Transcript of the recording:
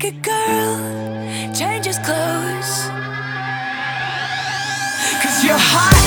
like a girl changes clothes. Cause you're hot.